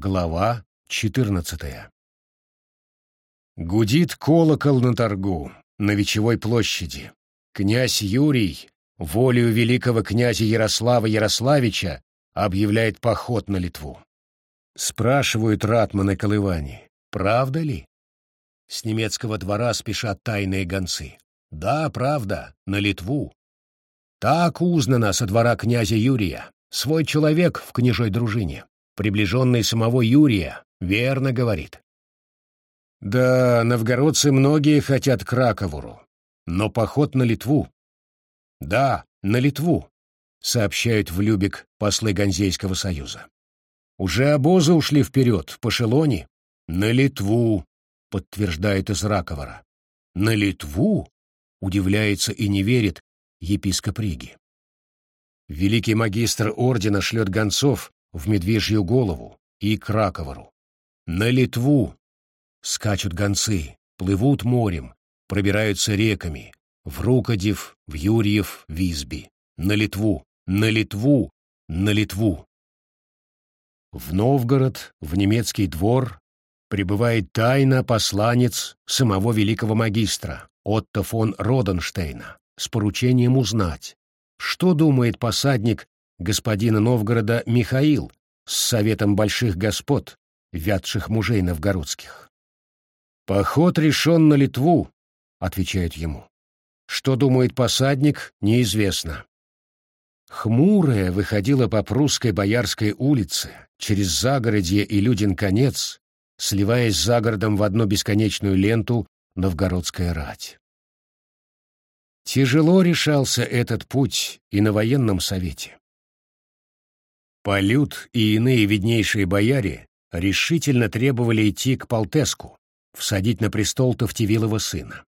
Глава 14 Гудит колокол на торгу, на Вечевой площади. Князь Юрий, волею великого князя Ярослава Ярославича, объявляет поход на Литву. Спрашивают ратманы Колывани, правда ли? С немецкого двора спешат тайные гонцы. Да, правда, на Литву. Так узнано со двора князя Юрия, свой человек в княжой дружине приближенный самого Юрия, верно говорит. Да, новгородцы многие хотят Краковуру, но поход на Литву. Да, на Литву, сообщают в Любек послы Ганзейского союза. Уже обозы ушли вперед, по Шелоне. На Литву, подтверждает из Раковора. На Литву? Удивляется и не верит епископ Риги. Великий магистр ордена шлет гонцов в Медвежью голову и Краковору. На Литву скачут гонцы, плывут морем, пробираются реками, в Рукодев, в Юрьев, в Изби. На Литву, на Литву, на Литву. В Новгород, в немецкий двор, прибывает тайно посланец самого великого магистра Отто фон Роденштейна с поручением узнать, что думает посадник господина Новгорода Михаил с советом больших господ, вятших мужей новгородских. «Поход решен на Литву», — отвечает ему. Что думает посадник, неизвестно. Хмурая выходила по прусской Боярской улице, через Загородье и Людин конец, сливаясь с загородом в одну бесконечную ленту новгородская рать. Тяжело решался этот путь и на военном совете. Полют и иные виднейшие бояре решительно требовали идти к Полтеску, всадить на престол Тавтивилова сына.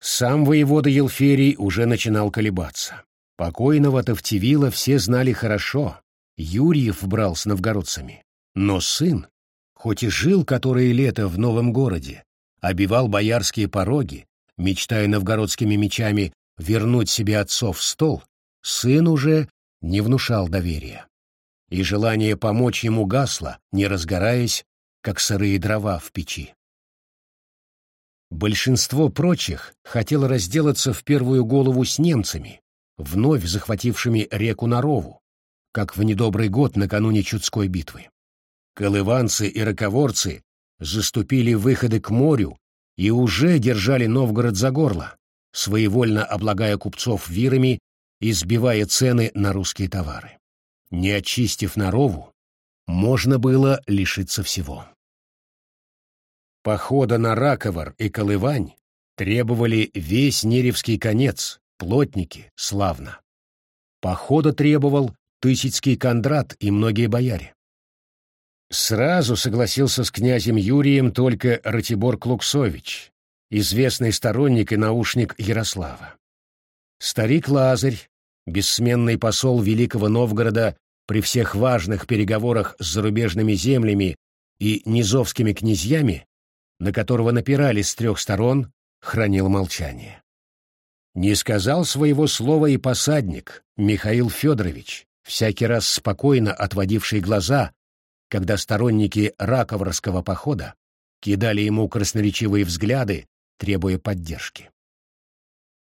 Сам воевода Елферий уже начинал колебаться. Покойного Тавтивила все знали хорошо, Юрьев брал с новгородцами. Но сын, хоть и жил которое лето в новом городе, обивал боярские пороги, мечтая новгородскими мечами вернуть себе отцов стол, сын уже не внушал доверия и желание помочь ему гасло, не разгораясь, как сырые дрова в печи. Большинство прочих хотело разделаться в первую голову с немцами, вновь захватившими реку Нарову, как в недобрый год накануне Чудской битвы. Колыванцы и раковорцы заступили выходы к морю и уже держали Новгород за горло, своевольно облагая купцов вирами и сбивая цены на русские товары. Не очистив Нарову, можно было лишиться всего. Похода на Раковар и Колывань требовали весь Неревский конец, плотники, славно. Похода требовал Тысяцкий Кондрат и многие бояре. Сразу согласился с князем Юрием только Ратибор Клуксович, известный сторонник и наушник Ярослава. Старик Лазарь, бессменный посол Великого Новгорода при всех важных переговорах с зарубежными землями и низовскими князьями, на которого напирали с трех сторон, хранил молчание. Не сказал своего слова и посадник Михаил Федорович, всякий раз спокойно отводивший глаза, когда сторонники Раковрского похода кидали ему красноречивые взгляды, требуя поддержки.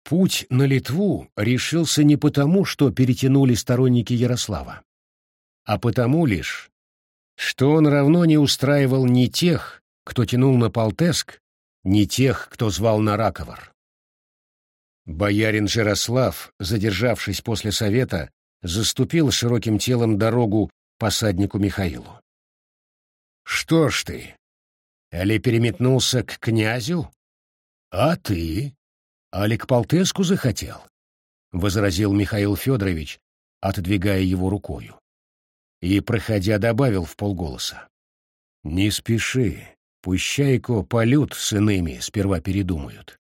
Путь на Литву решился не потому, что перетянули сторонники Ярослава а потому лишь, что он равно не устраивал ни тех, кто тянул на Полтеск, ни тех, кто звал на Раковар. Боярин Жирослав, задержавшись после совета, заступил широким телом дорогу посаднику Михаилу. «Что ж ты, али переметнулся к князю? А ты? Али к Полтеску захотел?» — возразил Михаил Федорович, отодвигая его рукою и, проходя, добавил в полголоса. «Не спеши, пущайко полют с иными сперва передумают».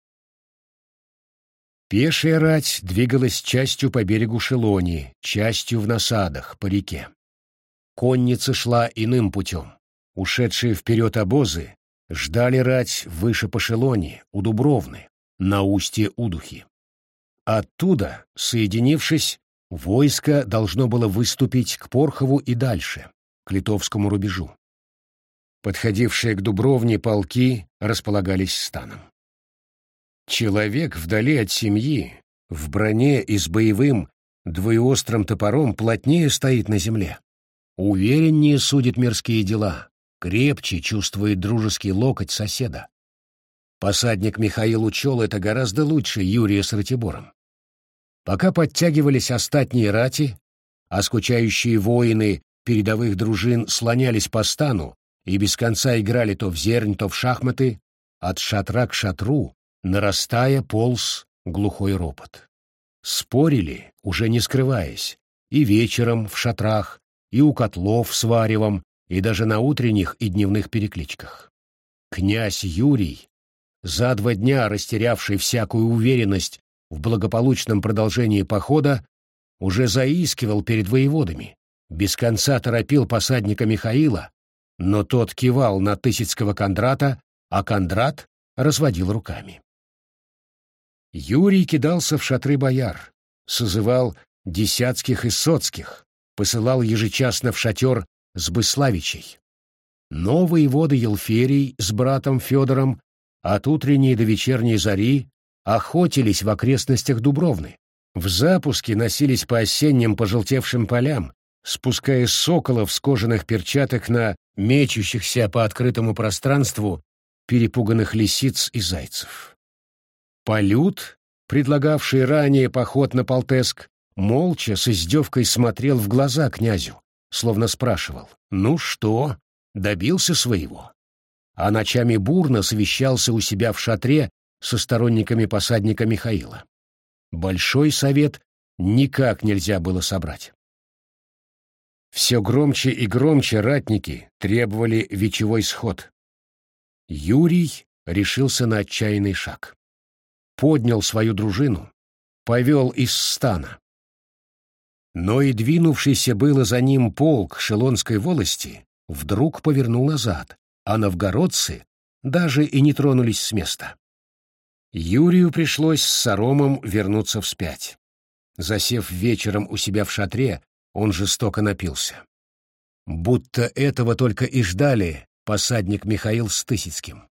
Пешая рать двигалась частью по берегу Шелони, частью в насадах, по реке. Конница шла иным путем. Ушедшие вперед обозы ждали рать выше по Шелони, у Дубровны, на устье Удухи. Оттуда, соединившись, Войско должно было выступить к Порхову и дальше, к литовскому рубежу. Подходившие к Дубровне полки располагались станом. Человек вдали от семьи, в броне и с боевым, двоеострым топором плотнее стоит на земле. Увереннее судит мирские дела, крепче чувствует дружеский локоть соседа. Посадник Михаил учел это гораздо лучше Юрия с Ратибором. Пока подтягивались остатние рати, а скучающие воины передовых дружин слонялись по стану и без конца играли то в зернь, то в шахматы, от шатра к шатру, нарастая, полз глухой ропот. Спорили, уже не скрываясь, и вечером в шатрах, и у котлов с варевом, и даже на утренних и дневных перекличках. Князь Юрий, за два дня растерявший всякую уверенность в благополучном продолжении похода, уже заискивал перед воеводами, без конца торопил посадника Михаила, но тот кивал на Тысяцкого Кондрата, а Кондрат разводил руками. Юрий кидался в шатры бояр, созывал десятских и соцких, посылал ежечасно в шатер с Быславичей. Новые воды Елферий с братом Федором от утренней до вечерней зари охотились в окрестностях Дубровны. В запуске носились по осенним пожелтевшим полям, спуская соколов с кожаных перчаток на мечущихся по открытому пространству перепуганных лисиц и зайцев. Полют, предлагавший ранее поход на Полтеск, молча с издевкой смотрел в глаза князю, словно спрашивал «Ну что, добился своего?» А ночами бурно совещался у себя в шатре со сторонниками посадника Михаила. Большой совет никак нельзя было собрать. Все громче и громче ратники требовали вечевой сход. Юрий решился на отчаянный шаг. Поднял свою дружину, повел из стана. Но и двинувшийся было за ним полк Шелонской волости вдруг повернул назад, а новгородцы даже и не тронулись с места. Юрию пришлось с Саромом вернуться вспять. Засев вечером у себя в шатре, он жестоко напился. Будто этого только и ждали посадник Михаил с Тысяцким.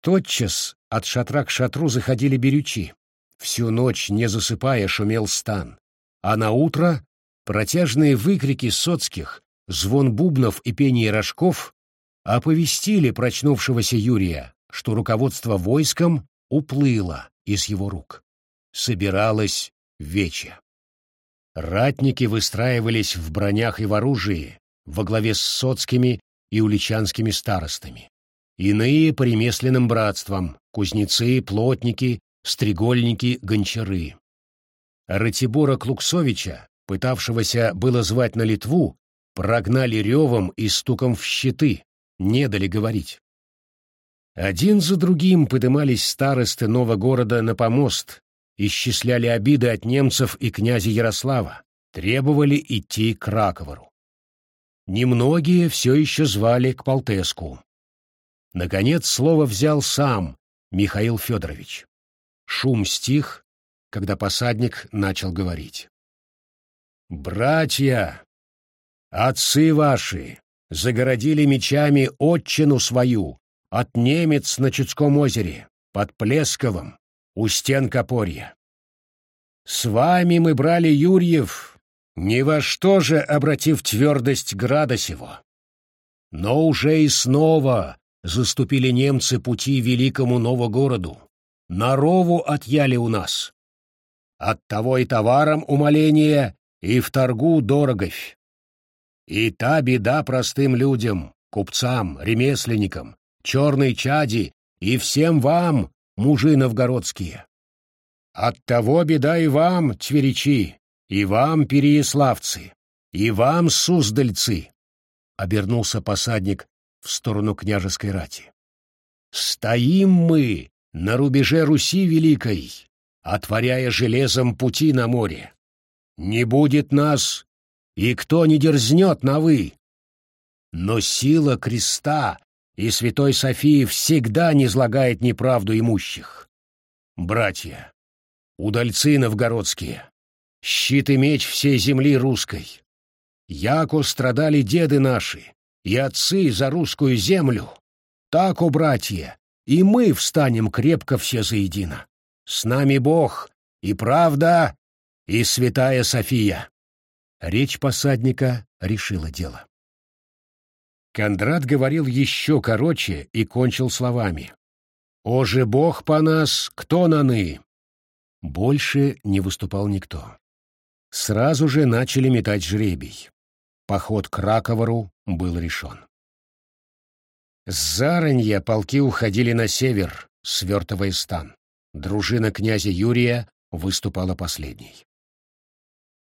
Тотчас от шатра к шатру заходили берючи. Всю ночь, не засыпая, шумел стан. А на утро протяжные выкрики соцких, звон бубнов и пение рожков оповестили прочнувшегося Юрия, что руководство войском уплыло из его рук. Собиралось вече. Ратники выстраивались в бронях и в оружии во главе с соцкими и уличанскими старостами. Иные по ремесленным братствам — кузнецы, плотники, стрегольники, гончары. Ратибора Клуксовича, пытавшегося было звать на Литву, прогнали ревом и стуком в щиты, не дали говорить. Один за другим подымались старосты нового города на помост, исчисляли обиды от немцев и князя Ярослава, требовали идти к Раковору. Немногие все еще звали к Полтеску. Наконец слово взял сам Михаил Федорович. Шум стих, когда посадник начал говорить. «Братья, отцы ваши, загородили мечами отчину свою от немец на Чудском озере, под Плесковым, у стен Копорья. С вами мы брали Юрьев, ни во что же обратив твердость града сего. Но уже и снова заступили немцы пути великому Новогороду, на рову отъяли у нас. Оттого и товаром умоление, и в торгу дороговь. И та беда простым людям, купцам, ремесленникам, черной чади и всем вам, мужи новгородские. Оттого беда и вам, тверичи, и вам, переяславцы, и вам, суздальцы, — обернулся посадник в сторону княжеской рати. Стоим мы на рубеже Руси Великой, отворяя железом пути на море. Не будет нас, и кто не дерзнет на «вы». Но сила креста и святой Софии всегда не излагает неправду имущих. Братья, удальцы новгородские, щит и меч всей земли русской, яко страдали деды наши, и отцы за русскую землю. Так, о братья, и мы встанем крепко все заедино. С нами Бог, и правда, и святая София. Речь посадника решила дело. Кондрат говорил еще короче и кончил словами. «О же Бог по нас, кто наны?» Больше не выступал никто. Сразу же начали метать жребий. Поход к Раковару был решен. С Заранья полки уходили на север, свертывая стан. Дружина князя Юрия выступала последней.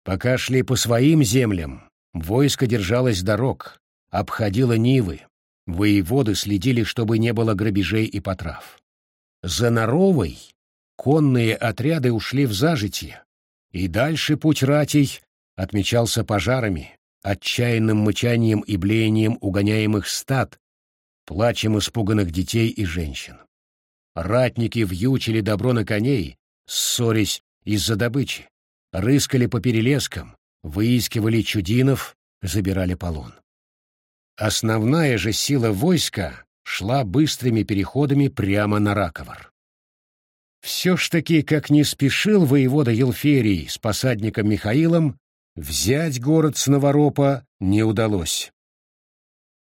Пока шли по своим землям, войско держалось дорог, обходило Нивы, воеводы следили, чтобы не было грабежей и потрав. За Наровой конные отряды ушли в зажитие, и дальше путь ратей отмечался пожарами, отчаянным мычанием и блеянием угоняемых стад, плачем испуганных детей и женщин. Ратники вьючили добро на коней, ссорясь из-за добычи, рыскали по перелескам, выискивали чудинов, забирали полон. Основная же сила войска шла быстрыми переходами прямо на Раковар. Все ж таки, как не спешил воевода Елферий с посадником Михаилом, взять город с Новоропа не удалось.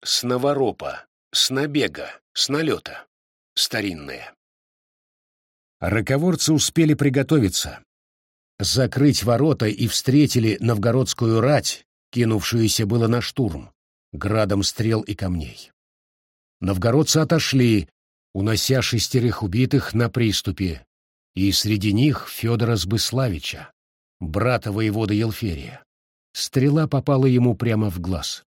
С Новоропа, с набега, с налета. Старинное. Роковорцы успели приготовиться, закрыть ворота и встретили новгородскую рать, кинувшуюся было на штурм, градом стрел и камней. Новгородцы отошли, унося шестерых убитых на приступе, и среди них Федора Сбыславича, брата воевода Елферия. Стрела попала ему прямо в глаз.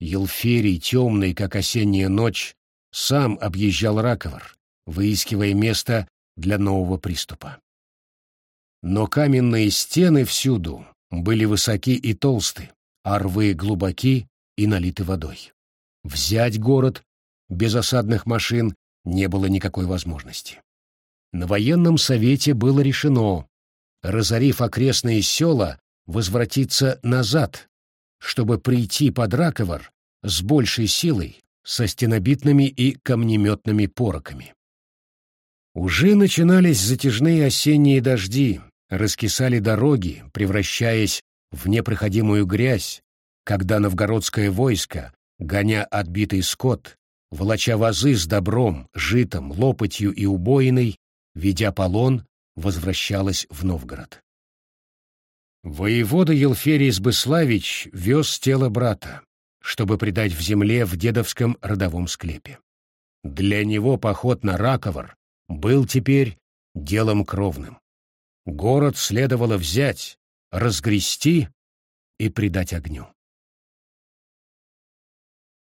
Елферий, темный, как осенняя ночь, сам объезжал Раковар, выискивая место для нового приступа. Но каменные стены всюду были высоки и толсты, а рвы глубоки и налиты водой. Взять город без осадных машин не было никакой возможности. На военном совете было решено, разорив окрестные села, возвратиться назад, чтобы прийти под Раковар с большей силой, со стенобитными и камнеметными пороками. Уже начинались затяжные осенние дожди, раскисали дороги, превращаясь в непроходимую грязь, когда новгородское войско, гоня отбитый скот, волоча вазы с добром, житом, лопатью и убоиной, ведя полон, возвращалась в Новгород. Воевода Елферий Сбыславич вез тело брата, чтобы предать в земле в дедовском родовом склепе. Для него поход на Раковар был теперь делом кровным. Город следовало взять, разгрести и предать огню.